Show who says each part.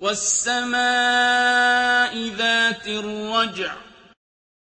Speaker 1: وَالسَّمَاءِ ذَاتِ الرَّجْعِ